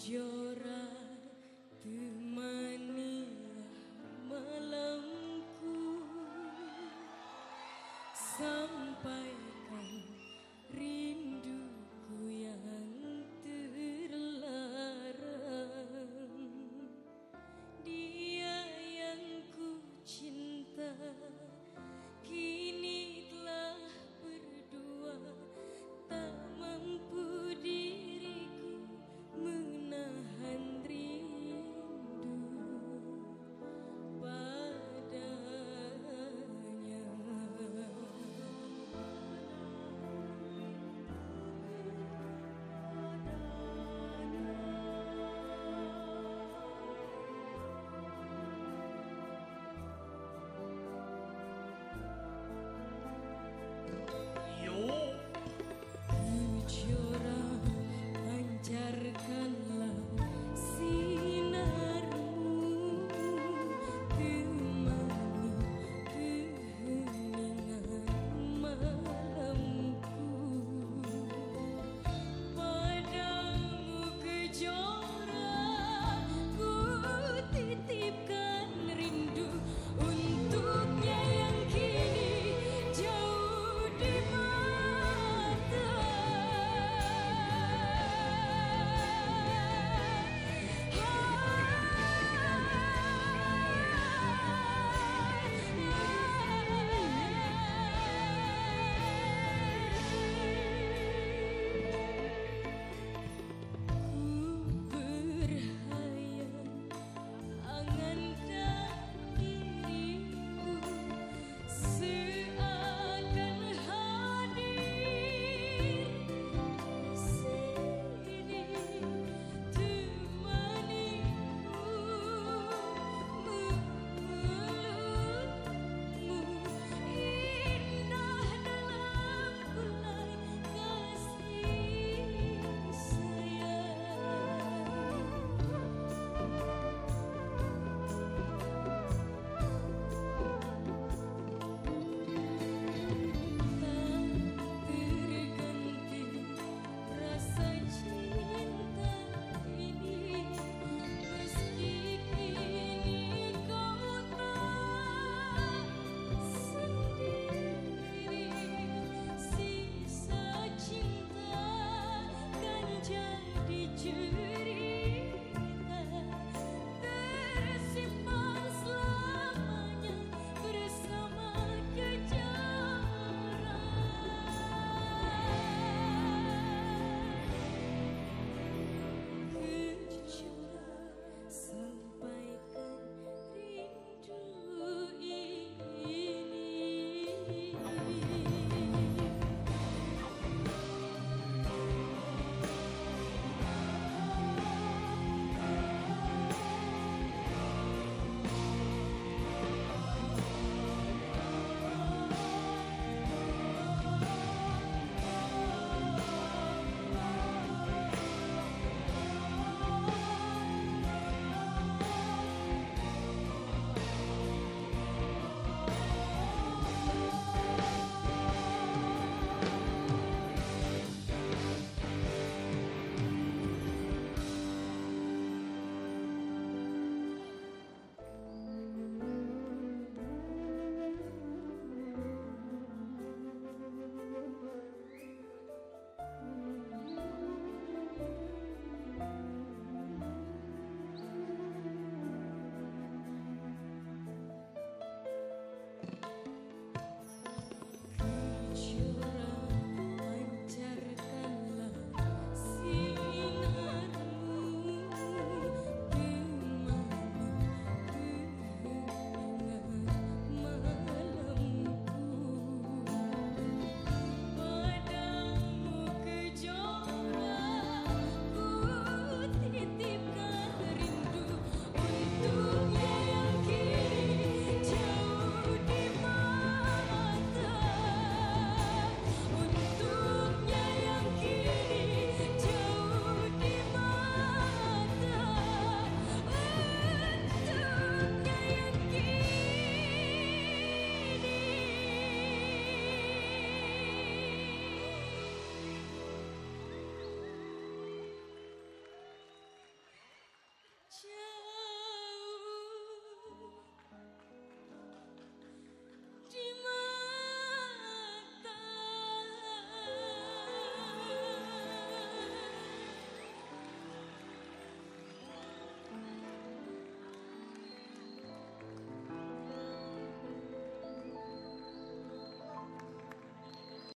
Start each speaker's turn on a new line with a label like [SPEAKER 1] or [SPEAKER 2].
[SPEAKER 1] Llorar temanilah malamku. Sampai